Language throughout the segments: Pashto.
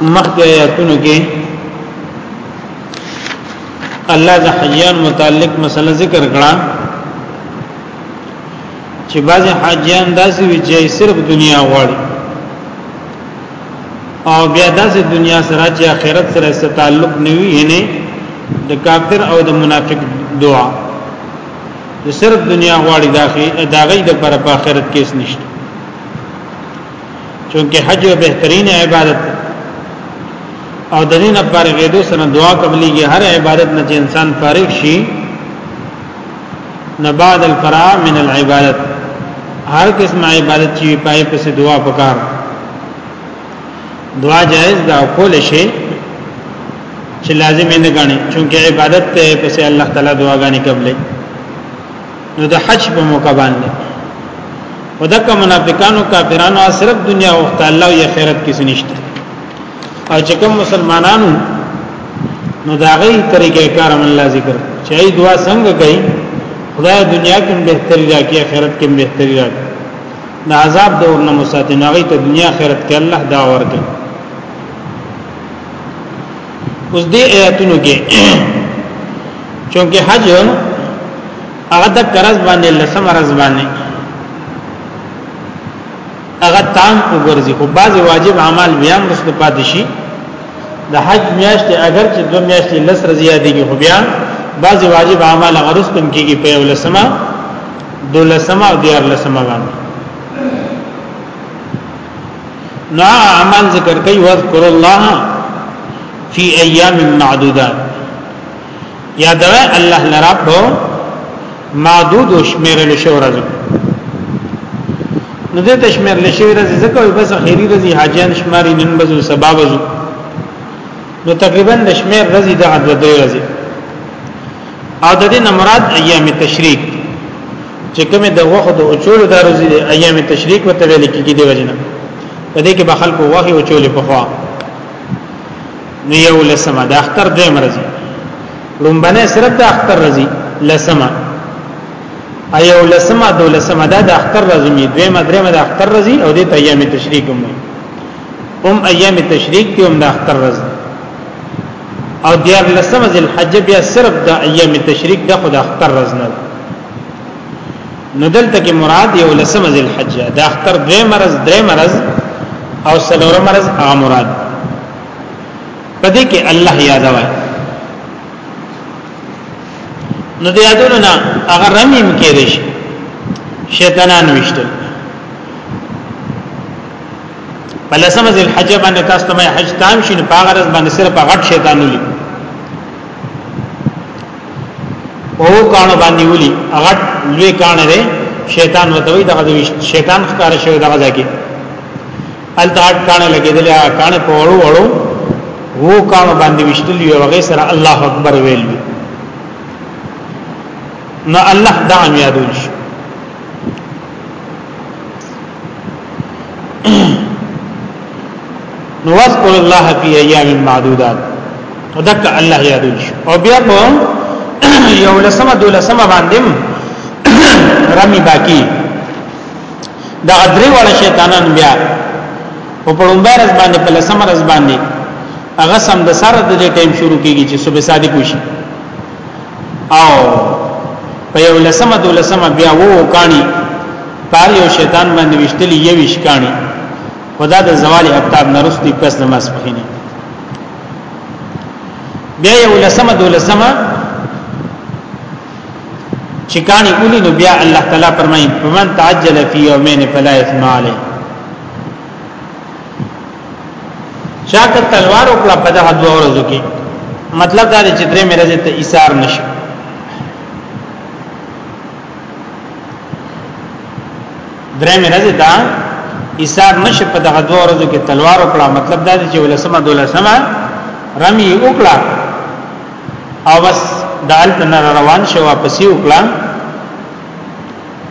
مخکې آیاتونو کې الله د حجیان متعلق مسله ذکر کړه چې بعض حجیان داسې وي چې صرف دنیا غواړي او بیا داسې دنیا سره چې آخرت سره ست تعلق نه وي نه د کافر او د منافق دعا د صرف دنیا غواړي داخې داغې د پر په آخرت کې نشته چونکه حج یو بهترین عبادت دی او د دې نه فارغېدو سره دعا قبليږي هر عبادت نه چې انسان فارغ شي نه بعد الفراء من العبادت هر قسم عبادت چې پای په سي دعا پکار دعا جائز دا کول شي چې لازم نه غاڼي چونکه عبادت ته په سي الله تعالی دعاګانې قبلې نو د حج په موقع باندې ودک منافقانو کافرانو صرف دنیا او الله یا خیرت کې نشته او چې کوم مسلمانانو نو دا غي طریقې کار من الله ذکر چې ای دعا څنګه کوي خدای دنیا کې بهتري راکړي آخرت کې بهتري راکړي د عذاب دور نه مساتنه غي ته دنیا آخرت کې الله دا ورکړي اوس دې آیاتونو کې چونکه حج هغه د قرض باندې لسم قرض باندې هغه تام وګرځي خو بعض واجب اعمال بیا هم رسو پاتې شي د حج میاشت اگر چې دو میاشت لس رضیا دیږي خو بیا بعض واجب اعمال هغه رسو کوم کېږي په یو لسمه دو لسمه او دیار لسمه باندې نو اعمال ذکر کوي واذکر الله فی ایام معدودات یاد وای الله لرا په معدود او شمیرل شو ورځو نو دې تشمیر لشي ورځې زکه وي بس خیری ورځې حاجیان شماري نن بزو سبا بزو نو تقریبا د شمیر ورځې د عدد ورځې او د دې مراد ایام تشریق چې کومه د وخت د اوچول د ورځې د ایام تشریق وته ویل کېږي د وجنه په دې کې به خلکو وخت اوچول په خوا نو یو لسمه د اختر دوی مرزي لومبنه صرف د اختر رزي لسمه ایو لسمه دو لسمه د اختر رزي دوی مدره د اختر رزي او د ایام تشریق هم هم ایام تشریق کې هم د اختر رزي او دیار لسم ذل حج بیا صرف د ایام تشریق د خدا اختر ورځ نه نو دلته کې مراد یو لسم ذل حج د اختر دوه مرز درې مرز او سلور مرز هغه مراد پدې کې الله یاد وای نو د یادونو نه هغه رمیم کې دي شیطانان وشتل په لسمه ذل حج باندې تاسو ته حج تام شي په هغه ورځ باندې صرف غټ شیطان ولي او کانو باندې ولي غټ لوی کان دی شیطان وته وي دغه شیطان ښکار شوی دغه ځکه التاټ کان لګیدل کان په وړو وړو وو کانو باندې وشتل یو هغه سره الله اکبر ویل نو الله دعم یادول شي نو واذكر الله في ايام معدودات ودک الله یادول شو او بیا په یو لسمه دولسمه باندې رمی باقی دا غدری والا شیطانان بیا او په لومبه رز باندې په لسمه رز باندې هغه سم د سره د ټیم شروع کیږي چې صبح صادق وشي او په یو لسمه دولسمه بیا وو کانی پار یو شیطان باندې وشتلی یوش کانی خدا د زوال اقتاب نرستی پس نماز پخینی بیا یو لسمه دولسمه چې کانی اولی نو بیا الله تعالی فرمایي فمن تعجل فی یومین فلا اثم علیه چا که تلوار وکړه په دغه دوه ورځو کې مطلب دا دی چې درې مې ورځې ته ایثار نشي درې مې ورځې ته ایثار نشي په دغه دوه ورځو کې تلوار وکړه مطلب دا دی چې ولسمه دولسمه رمی وکړه او بس دالت نه روان شو واپسی وکړه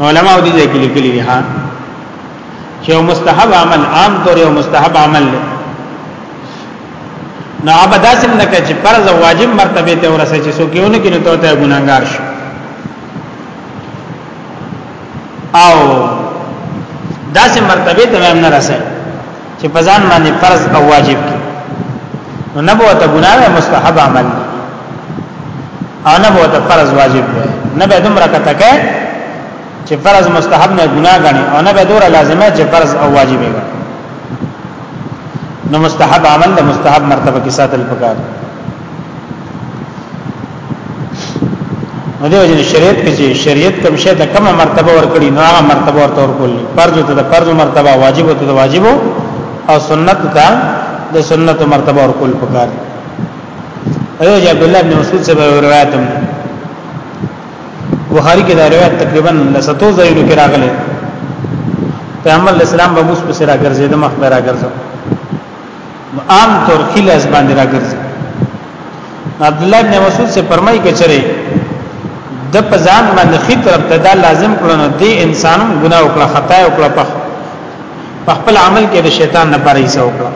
علماء دې ځای کې لیکلي دي ها چې یو مستحب عمل عام طور یو مستحب عمل دی نو هغه داسې نه کوي چې فرض او واجب مرتبه ته ورسې چې څوک یې ونکړي نو ته ګناګار شي او داسې مرتبه ته هم نه رسي چې په ځان باندې فرض او واجب کی نو نه بو ته ګناه مستحب عمل دی او نه بو ته فرض واجب دی نه به دومره کتکه چې فرض مستحب نه ګناه غني او نه به دوره لازمه چې فرض او واجب غني نو مستحب عمل د مستحب مرتبه کې ساتل پکار دی نو دیو جن شریعت کې چې شریعت کوم شی ته کومه مرتبه ورکړي نو هغه مرتبه ورته ورکول فرض ته د فرض مرتبه واجب ته د واجب او سنت ته د سنت مرتبه ورکول پکار ایو جی عبد الله بن مسعود سے روایت هم بخاری کې دا روایت تقریبا لساتو ځایونو کې راغله پیغمبر اسلام به موس په سره ګرځیدم مخ به را ګرځم نو عام طور کې لاس باندې راګرځي عبد الله بن مسعود سے فرمایي کچره د پزان باندې خې طرف ته دا لازم کړو نو دې انسان ګناه وکړه خطا وکړه په خپل عمل کې د شیطان نه پاره یې وکړه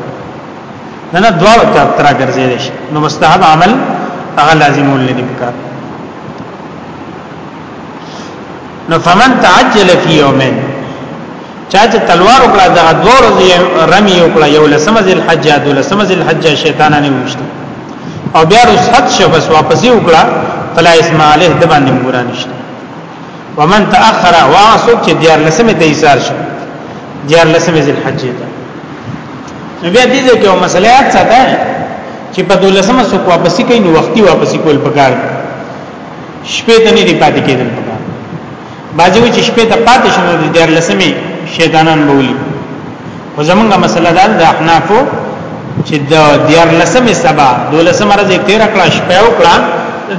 نه نه دواړو طرف تر ګرځي دي نو مستحب عمل هغه لازم ولې نه وکړ نو فمن تعجل فی یومین چا چې تلوار وکړه دا دوه ورځې رمی وکړه یو لسمه ذل حج یا دو لسمه ذل حج شیطانان وشته او بیا رسحت شو بس واپس وکړه فلا اسم علیه د باندې ګورا نشته ومن تاخر واسو چې دیار لسمه ته ایثار شو دیار لسمه ذل حج ته نو بیا دې ته کوم مسلې اته چې په دولسمه سو واپسی کوي نو وختي واپسی کول پکار دی شپې ته نه دی پاتې کېدل پکار باځو چې شپې ته پاتې شنو د دیر لسمې شیطانان بولی خو زمونږه مسله ده د احنافو چې د دیر لسمې سبا دولسمه ورځ 13 کړه شپه او کړه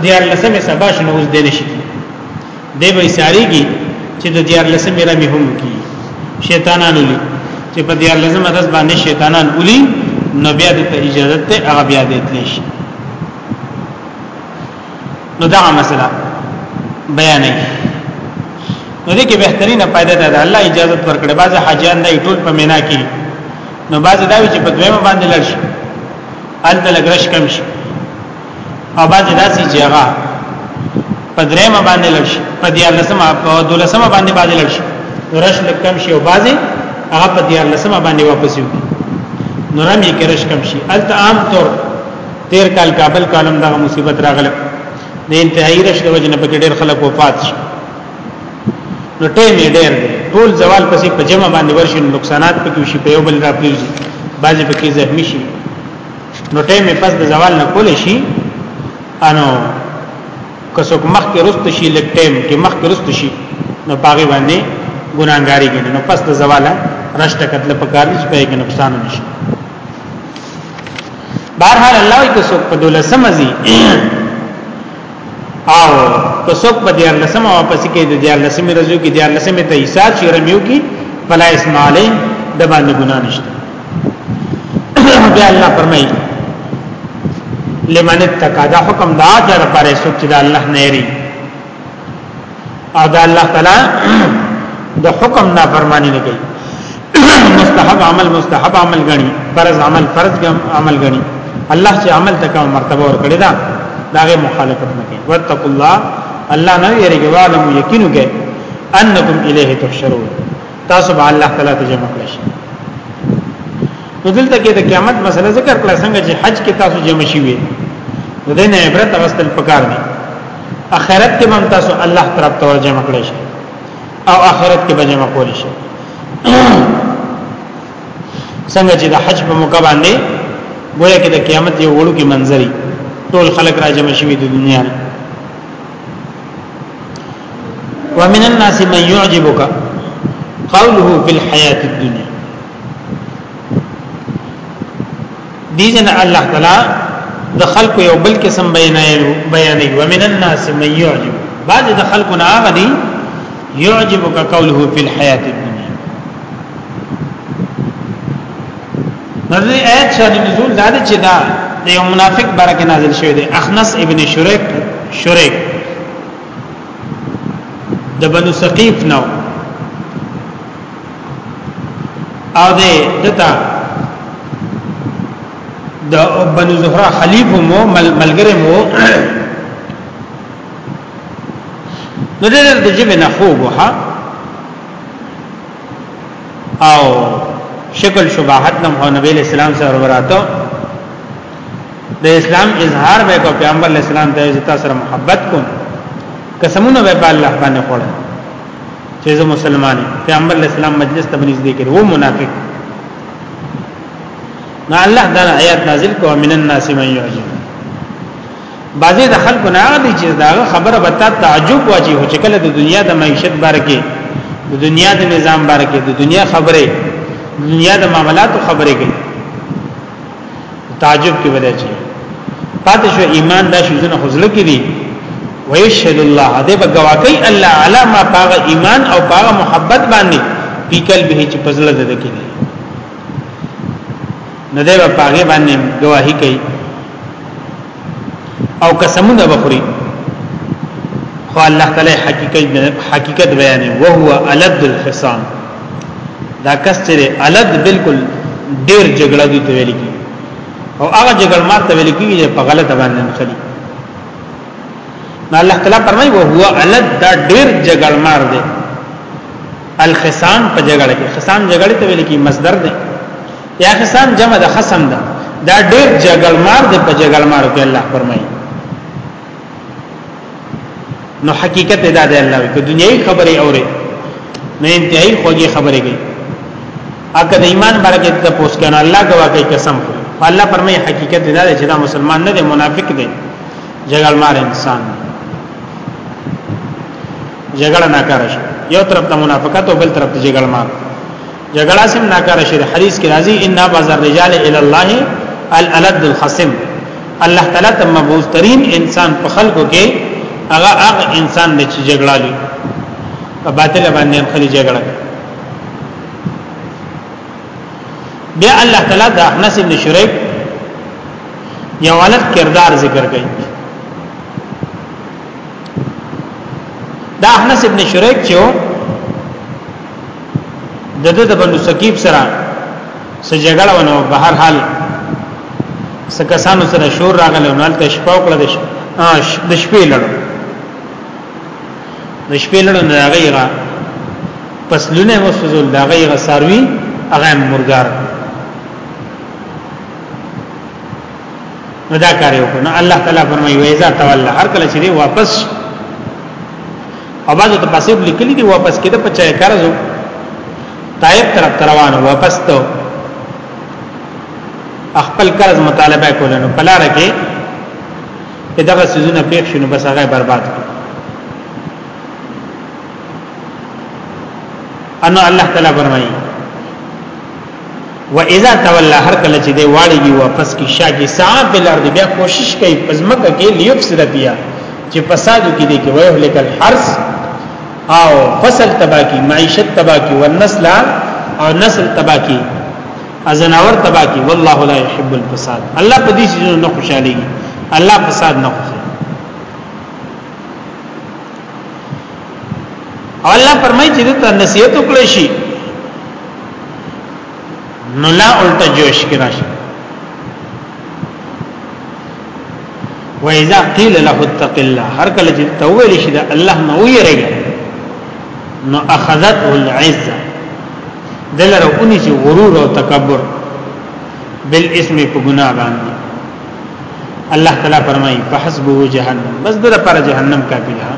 دیر لسمې سبا شنو اوس دین شي دی به ساریږي چې د دیر لسمې رمي هم کی شیطانان ولي چې په دیر لسمه ورځ باندې شیطانان ولي نو بیا د اجازه ته هغه بیا دې تلی شي نو دا مسله بیانې نو دې کې بهترینه پیدا ده الله اجازه ورکړي بعض حاجیان د ټول په مینا کې نو بعض دا وی چې په دویمه باندې لړ شي الته لګرش کم شي او بعض داسې چې هغه په درېمه باندې لړ شي په دې لسمه په دولسمه باندې باندې لړ شي رش لکم شي او بعض هغه په دې لسمه باندې واپس یو نو رمي کې رش کم شي الته عام طور تیر کال کابل کالم دغه مصیبت راغله د انتهایی رش د وجنه په ډیر خلک وفات شو نو ټیم ډیر ټول زوال پسې په جمع باندې ورشي نقصانات پکې شي په یو بل را پیږي بعضې پکې زخمی شي نو ټیم پس د زوال نه کول شي انو کڅوک مخ کې رست شي لک ټیم کې مخ کې رست شي نو پاګې باندې ګناګاری کې نو پس د زواله رشته کتل پکار دي چې په نقصان نشي بهرحال الله وي که څوک په دولسمه زی او که څوک په دیار لسمه واپس کې د دیار لسمه رزو کې دیار لسمه ته حساب شي رمیو کې فلا اسم علی د باندې ګنا نشته بیا الله فرمایي لمن اتقا دا حکم دا جره پر سوچ دا الله نه یری او دا الله تعالی د حکم نافرمانی نه کوي مستحب عمل مستحب عمل غني فرض عمل فرض عمل غني الله چې عمل ته کوم مرتبه ور کړی دا داغه مخالفت نه کوي واتقوا الله الله نه یریږي عالم یقینو کې انکم الیه تحشرون تاسو به الله تعالی ته جمع کړئ نو دلته کې د قیامت مسله ذکر کړه څنګه چې حج کې تاسو جمع شي وي د دې نه عبرت غسل پکار دی اخرت کې هم تاسو الله طرف ته ورجه مکړی شي او اخرت کې بجه مکول شي څنګه چې د حج په موقع باندې ګویا کې د قیامت یو وړو کې منظري ټول خلک راجم شوي د دنیا نه ومن الناس من يعجبك قوله في الحياة الدنيا دیجن الله تعالی د خلکو یو بل قسم بیانایو بیانې ومن الناس من يعجب بعض د خلکو نه هغه دي يعجبك قوله في الحياه الدنيا نظر آیت شان نزول دا چې دا د یو منافق برکه نازل شوی دی اخنس ابن شریک شریک د بنو ثقيف نو او دې دتا د بنو زهرا خلیف مو مل ملګری مو نو دې د جبه نه خوب وها او شکل شباحت نم هو نبی اسلام سره وراتو د اسلام اظهار به کو پیغمبر اسلام ته عزت سره محبت کوم قسمونه به الله باندې خوړل چې زه مسلمان یم پیغمبر علی السلام مجلس ته بنځ دې کړو و منافق نو الله دا آیات نازل کوه من الناس من یعجب بعضی د خلکو نه هغه دي چې دا خبره به تا تعجب واچي هو چې کله د دنیا د معیشت باره کې د دنیا د نظام باره کې د دنیا خبره د دنیا د معاملاتو خبره کوي تعجب کې ودا چی پاتې شو ایمان دا شي زنه خزله کې دي ويشهد الله دې به گواکې الله علی ما پاغ ایمان او پاغ محبت باندې په قلبه چې پزله ده کې دي نه دې په پاغه باندې گواہی کوي او قسمونه بخوري خو الله تعالی حقیقت حقیقت بیان او هو الد الخصام دا کس چې الد بالکل ډیر جګړه دي ته ویل کی او هغه جګړه ما ته ویل کی چې په غلطه باندې خلی نو الله تعالی فرمایي او هو الد دا ډیر جګړه مار دی الخصام په جګړه کې خصام جګړه ته ویل کی مصدر دی یا خصام جمع د خصم ده دا ډیر جګل مار د په جګل مار کې الله فرمایي نو حقیقت دا دی الله وي که دنیوي خبره اوري نه انتهایی خوږی خبره کوي اګه د ایمان برکت ته پوس کنه الله گوا کوي قسم الله فرمایي حقیقت دا دی چې دا مسلمان نه دی منافق دی جګل مار انسان جګړه نه کار شي یو طرف ته منافقت او بل طرف ته جګړه مار جګړه سم ناکار شي حدیث کې راځي ان بعض الرجال الى الله الالد الخصم الله تعالی ته مبعوث ترين انسان په خلکو کې هغه هغه انسان دی چې جګړه لري په باطل باندې خلی جګړه بیا الله تعالی د احنس بن شریک یو ولد کردار ذکر کړي دا احنس ابن شریک چې د د بنو سکیب سره سجګړه ونه په هر حال سکسانو سره شور راغله نو تل شپاو کړه د شپې لړو د شپې لړو نه غیره پس لونه وسوزل دا غیره ساروی هغه مرګار نو دا کار یو کنه الله تعالی فرمایي وایذا تولى هر کله چې واپس اواز ته پاسې لیکلي دي واپس کېده په چا کار زو طائب طرف روان واپس ته خپل قرض مطالبه کول نو پلار کې دغه سيزونه پیښ شونه بس هغه برباد کړ انو الله تعالی فرمایي و اذا تولى هر کله چې دی واړیږي واپس کی شاګي ساعه بل ارض بیا کوشش کوي پزمکه کې لیفسد بیا چې فساد کې دی کې وایو لیکل حرس او فصل تبا کی معیشت تبا کی والنسل او نسل تبا کی ازناور تبا کی والله لا يحب الفساد الله په دې چیزونو نه خوشاليږي الله فساد نه خوښي او الله فرمایي چې ته نصیحت وکړې شي نو لا الټه جوش کې راشي وإذا قيل له اتق الله هر کله چې تویل شي دا الله نه ویریږي نو اخذته العزه دلر اونې چې غرور او تکبر بالاسم په ګناه باندې الله تعالی فرمایي فحسبه جهنم بس دغه پر جهنم کافی ده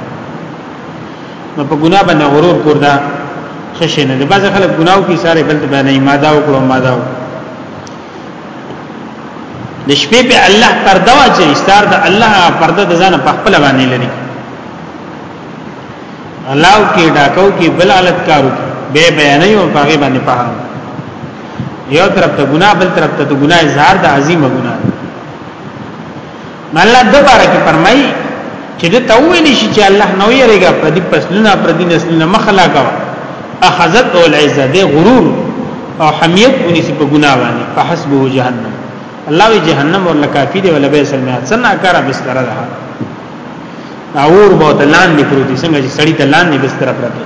نو په ګناه باندې غرور کور دا خشه نه ده بعض خلک ګناو کې ساره بل ته باندې ماده او کړو ماده او د شپې په الله پرده واچي استار د الله پرده د ځان په خپل باندې لري الله کې ډاکو کې بل حالت کارو به بیان یو پاګې باندې پاهم یو طرف ته ګناه بل طرف ته ګناه اظهار د عظیمه ګناه الله د بار کې فرمایي چې د توې نشي چې الله نو یې رګه پر دې پسلونه پر دې نسلونه مخلا کا اخذت اول عزت د غرور او حمیت ونی سي په ګناه باندې فحسبه جهنم الله وی جهنم ورله کافی دی ولا به سلمه څنګه کار بستر ده اور بہت لاندې پروتي څنګه چې سړی ته لاندې بستر پروتي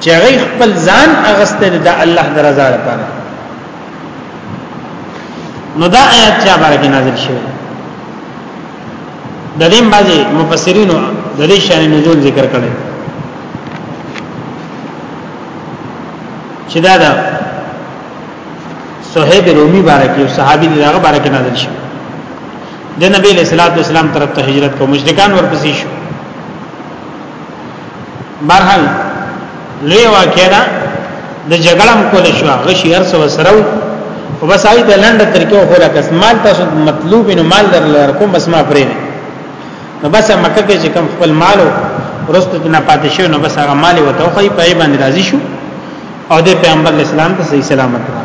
چې هغه خپل ځان اغسته د الله د رضا لپاره نو دا آیات چا باندې نازل شوی د دې باندې مفسرینو د دې شان نزول ذکر کړي چې دا دا صہیب رومی بارک یو صحابي دی هغه بارک نازل شو د نبی له صلوات والسلام طرف ته هجرت کو مشرکان ورپسې شو برحال لوی واقعا دا د جګړم کول شو غشي هر څه وسره او بس آی د لنډ طریقو خو لکه مال تاسو مطلوب نو مال در لرکم بس ما پرې نو بس مکه کې چې کم خپل مال ورسته نه پاتې شو نو بس هغه مال وته خو په ای باندې راضي شو او د پیغمبر اسلام ته صحیح سلامت را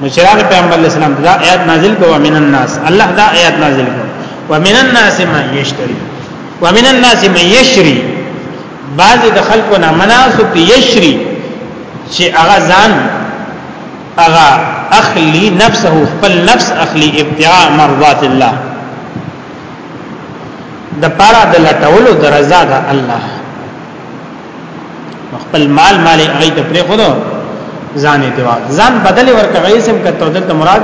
نو چې هغه پیغمبر اسلام دا آیات نازل کوه من الناس الله دا آیات نازل کوه ومن الناس ما یشتری ومن الناس من یشری بعض د خلکو نه مناسو په یشری چې هغه ځان هغه اخلی نفسه خپل نفس اخلی ابتغاء مرضات الله د پاره د لټولو د رضا د الله خپل مال مال هغه ته پرې خورو ځان ته واغ ځان بدل ورکه غي سم کته دلته مراد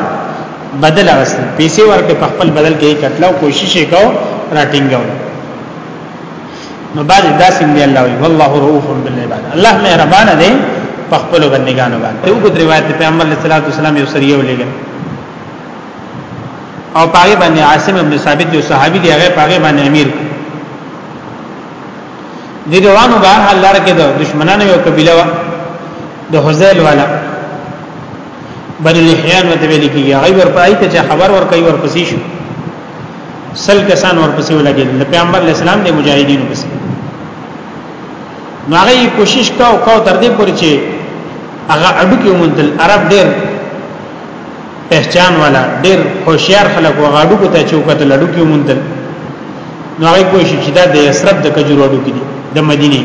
بدل اغست پیسې ورکه په خپل بدل کې کتلو کوشش وکاو راټینګاو نو بعد داسې دی الله وی والله رؤوف بالعباد الله مهربان دی په خپل بندګانو باندې یو ګد روایت پیغمبر صلی الله علیه وسلم یو سریه ولېګل او پاګې باندې عاصم ابن ثابت یو صحابي دی هغه پاګې باندې امیر دي روانو به هر لار کې د دشمنانو یو قبيله وا د حزیل والا بنو لحیان وته ویل کیږي هغه ور پای ته چې خبر ور کوي ور پسې شو سل کسان ور پسې ولګي د پیغمبر اسلام د مجاهدینو پسې نو هغه کوشش کا او کا تر دې پورې چې هغه اډو کې مونږ عرب ډېر پہچان والا ډیر هوشیار خلک و غاډو کو ته چوکت لړو کې مونتل نو هغه کوی شي چې دا د یسرب د کجورو ډو کې دي د مدینه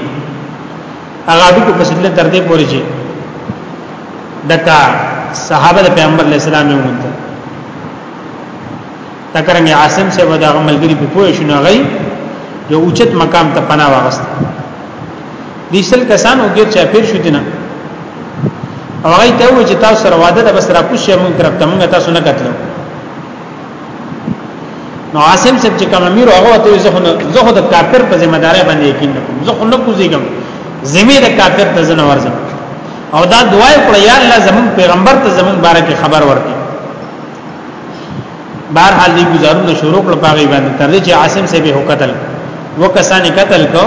هغه ډو کو پسې له تر دې پورې چې دکا صحابه د پیغمبر علی السلام مونتل تکرنګ عاصم سے ودا ملګری په پوه شنو غي یو اوچت مقام ته پناه واغست دي سل کسان او غیر چا پیر شو دینه او هغه ته و چې تاسو سره واده ده بس را کوشش مونږ طرف ته مونږ تاسو نه کتلو نو عاصم صاحب چې کوم امیر هغه ته زه خو زه خو د کافر په ذمہ داري باندې یقین نه کوم زه خو نه کوزیږم ذمہ د کافر ته زنه ورځم او دا دعای کړ یا الله زمون پیغمبر ته زمون بارکه خبر ورکړي بهر حال دی گزارونه شروع کړ پاغي باندې تر دې چې عاصم سه به قتل وکسانې قتل کو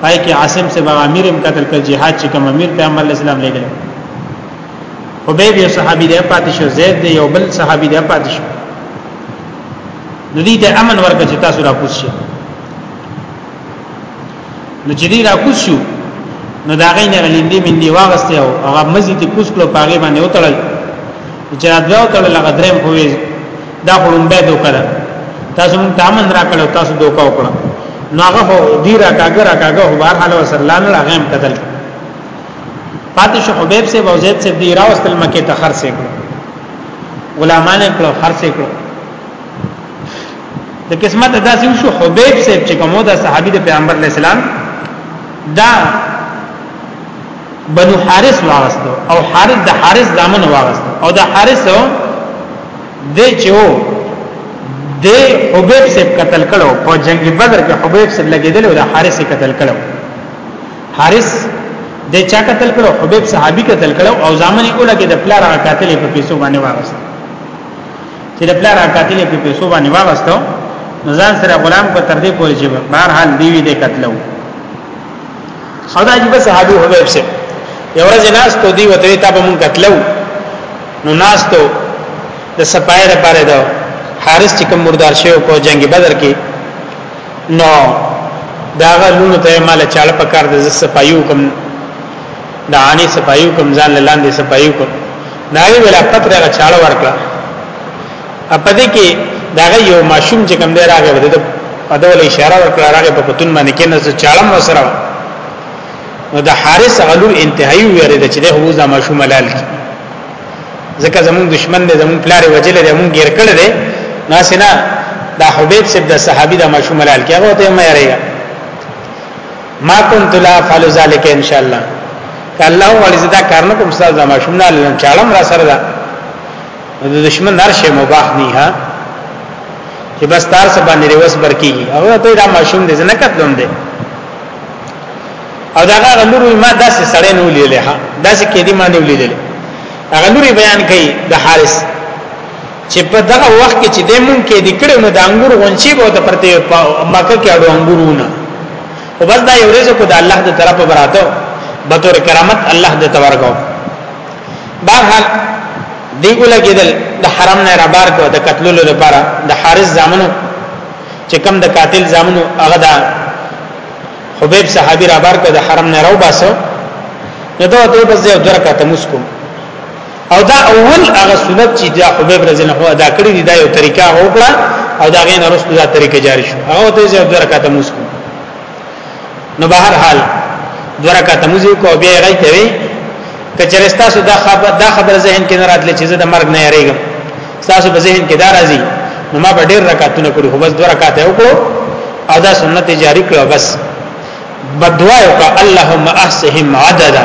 پای کې عاصم سه به امیر هم قتل کړ jihad چې کوم امیر پیغمبر اسلام لګل حبیب یو صحابي دی پاتې شو زید دی یو بل صحابي دی پاتې شو ندی ته امن ورکړه چې تاسو را کوشش نو چې دی را کوز شو نو دا غي نه لندې من دی واغسته او هغه مزي ته کوز کړو پاګې باندې وتړل چې دا دوه وتړل هغه دریم خو دا خورم به دوکړه تاسو مون تامن را کړو تاسو دوکا وکړه نو هغه خو دی را کاګه را کاګه هو بهر حال وسر لان هغه هم قتل پاتې شو حبیب سے وزید سے دی راوستل مکه ته خرڅ کړو غلامان کړو خرڅ کړو د قسمت ادا سي شو حبيب صاحب چې کومه د صحابي د پیغمبر علی السلام دا بنو حارث واغستو او حارث د حارث دامن واغستو او د حارث د چو د حبيب صاحب قتل کړو په جنگ بدر کې حبيب صاحب لګیدل او د حارث قتل کړو حارث د چا قتل کړو حبيب صحابي قتل کړو او ځامن یې اولګه د پلار قاتل په پیسو باندې واغستو چې د پلار قاتل په پیسو باندې واغستو ځان سره غلام کو تر دې پورې چې بهر حال دی وی دې قتلو او دا عجیب صحابي حبیب سره یو ورځ ناس ته دی وته تا به مونږ قتلو نو ناس ته د سپای لپاره دا حارس چې کوم مردار شوی په جنگ بدر کې نو داغه لونو ته مال چاله پکار د سپایو کوم د عانی سپایو کوم ځان لاندې سپایو کوم دای ولا پتر غا چاړه ورکړه اپدې کې داغه یو ماشوم چې کوم دی راغی ود په دول اشاره ورکړه راغی په پتون باندې کې نه چاړه مو سره نو د حارس غلو انتهایی ویری د چې د هو ځما ماشوم لال کی ځکه زمون دشمن دی زمون پلار وجل دی مون غیر کړه دی ناسینا دا حبیب سید د صحابي د ماشوم لال کی هغه ته مې راځي ما كنت لا افعل ذلك ان شاء الله که الله وړي زدا کار نه کوم ساز ما شوم نه لن چالم را سره ده د دشمن هر شی مباح نه ها چې بس تار سره باندې روس برکی او ته دا ماشوم دې نه کتلم دې او دا هغه لور ما داسې سړې نه ولیلې ها داسې کې دې ما نه ولیلې هغه لور بیان کړي د حارث چې په دغه وخت کې چې د مونږ کې د کړو نه د انګور غونچي به ته پرته په مکه کې اړو انګورونه او بس دا یو رزق د الله د طرفه براته به تور کرامت الله د تورګو بهر دیګو لګیدل د حرم نه را بار کو د قتلولو لپاره د حارس زامنو چې کم د قاتل زامنو هغه دا حبیب صحابي را بار کو د حرم نه راو باسو نو دا ته بس یو درکته مسکو او دا اول هغه سنت چې دا حبیب رضی الله عنه ادا کړی دی دا یو طریقه وکړه او دا غین رسول دا طریقه جاری شو هغه ته یې د رکعات موس کو نو بهر حال د رکعات موس کو بیا یې راځي وی کچره تاسو دا خبر دا خبر ذهن کې نه راتلې چې زه د مرګ نه یریږم تاسو په ذهن کې دا راځي نو ما به ډیر رکعاتونه کړو خو بس دوه رکعات یې وکړو او دا سنت جاری کړو بس بدوایو کا اللهم احسهم عددا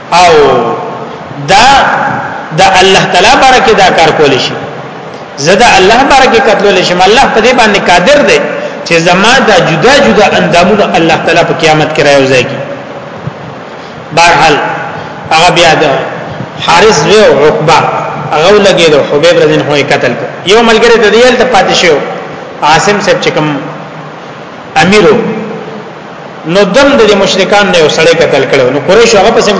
او دا د الله تعالی بارکه دا کار کول شي زدا الله بارکه کتل شي الله په دې باندې قادر دی چې زما دا جدا جدا اندامونه الله تعالی په قیامت کې راوځي بهرحال هغه بیا د حارث و عقبه هغه لګیدو حبیب رضی الله عنه قتل کو یو ملګری د دیل ته پاتې شو عاصم صاحب چکم امیرو نو دم د مشرکان نه یو سړی قتل کړو نو قریش هغه پسې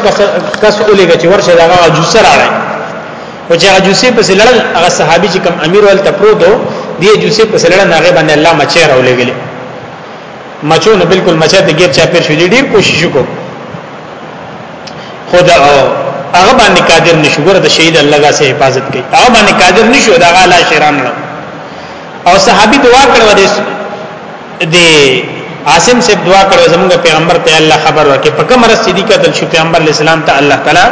کس اولېږي چې ورشه دا هغه جوسر راړي او چې هغه جوسي پسې لړل هغه صحابي چې کم امیر ول تپرو دو دی جوسي پسې لړل هغه باندې الله مچې راولېږي مچو نه بالکل مچې ته غیر چا پیر شو ډیر کوشش وکړو خدا او هغه باندې قادر نشو ګره د شهید الله غا سه حفاظت کوي هغه باندې قادر نشو دا غالا شیران نه او صحابي دعا کړو دې دې عاصم سے دعا کړو زموږ پیغمبر ته الله خبر ورکړي په کوم رس دي کتل شو پیغمبر اسلام ته الله تعالی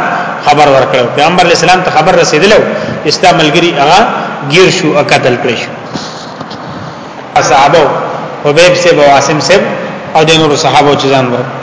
خبر ورکړو پیغمبر اسلام ته خبر رسیدلو اسلام ملګری هغه گیر شو او قتل کړی شو اصحابو حبیب سے بو عاصم سے او د نور صحابو چزان ورکړو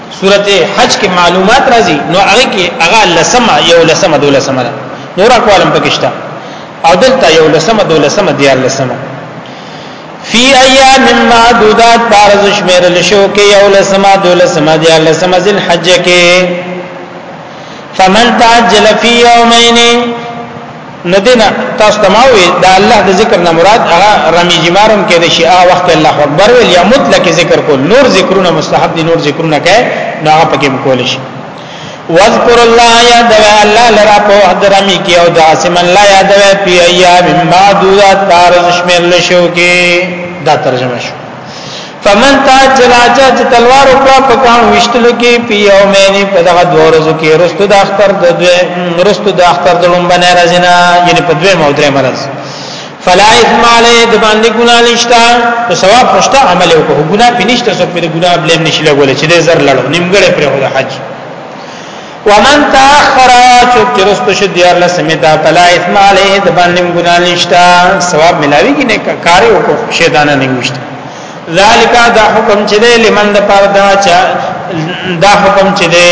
سورته حج کې معلومات راځي نو هغه کې هغه لسمه یو لسمه دو لسمه ده نور اقوالم پکشته او دلته یو لسمه دو لسمه دیار لسمه فی ایام معدودات بارز شمیر لشو کې یو لسمه دو لسمه دیار لسمه ذل حج کې فمن تعجل فی یومین نو دینا تاسو ته ماوي دا الله د ذکر نه مراد هغه رمی جمارم کې دي شي هغه وخت الله اکبر ویل یا مطلق ذکر کول نور ذکرونه مستحب دي نور ذکرونه کوي نو هغه پکې کول شي واذکر الله یا د الله لرا په حضرمی کې او د اسم الله یا د پی ایام معدودات تارز شمل شو کې دا ترجمه شو فمن تعجل اچا چې تلوار وکړه په کان وشتلو کې په یومین په دغه دوه ورځو کې رستو د اختر د دوه رستو د اختر د لومبه نه راځینا یعنی په دوه مو درې مرز فلا اثم علی د باندې ګنا نشتا او ثواب خوشته عمل وکړو ګنا پینشته سو پر ګنا بلیم نشي لګول چې د زر لړو نیمګړې پر هو د حج ومن تاخر چوک چرست شو دیار لسمی تا پلا اثم علیه دبانیم گناہ نشتا ثواب ملاوی کی نیکا کاری وکو شیطانا نگوشتا ذالکا دا حکم چه ده لمن دا پار دا چا دا حکم چه ده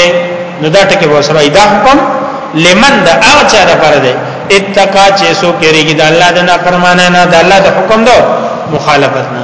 نو دا ټکی به سره دا حکم لمن دا هغه چا دا پار ده اتقا چه سو کریږي دا الله د نافرمانه نه دا الله د حکم دو مخالفت نه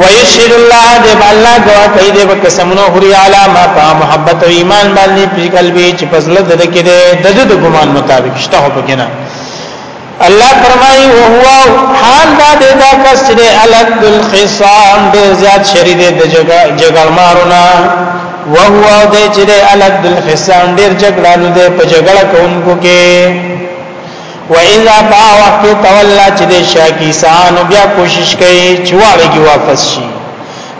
ويشهد الله دې الله گواه کوي دې قسمونه خوري علا ما په محبت او ایمان باندې په قلبي چې پزله د کې دې د دې د ګمان مطابق شته هو بګنه الله فرمایي او هو حال دا دې دا کس چې الک الخصام دې زیات شری دې د جګړه جګړ مارونه وهو دې چې الک الخصام دې جګړه نو دې په جګړه کوونکو کې و اذا با وقت تولا چې د شاکی سان بیا کوشش کوي چې واړه کې واپس شي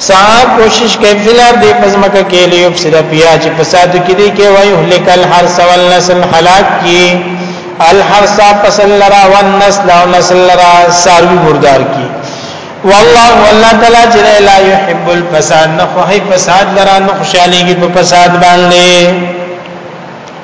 سا کوشش کوي فلر دې پزمکه کې لیو سره بیا چې فساد کې دي کې وای هلک الحرس والنسل هلاک کی الحرس فصل لرا والنسل والنسل لرا ساروی مردار کی والله والله تعالی چې لا يحب الفساد نه خو هي فساد لرا نه خوشاليږي په فساد باندې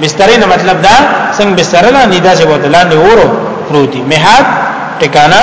بسترې نه مطلب دا څنګه بستر لاندې دا چې وته لاندې ورو پروتي مهاد ټکانا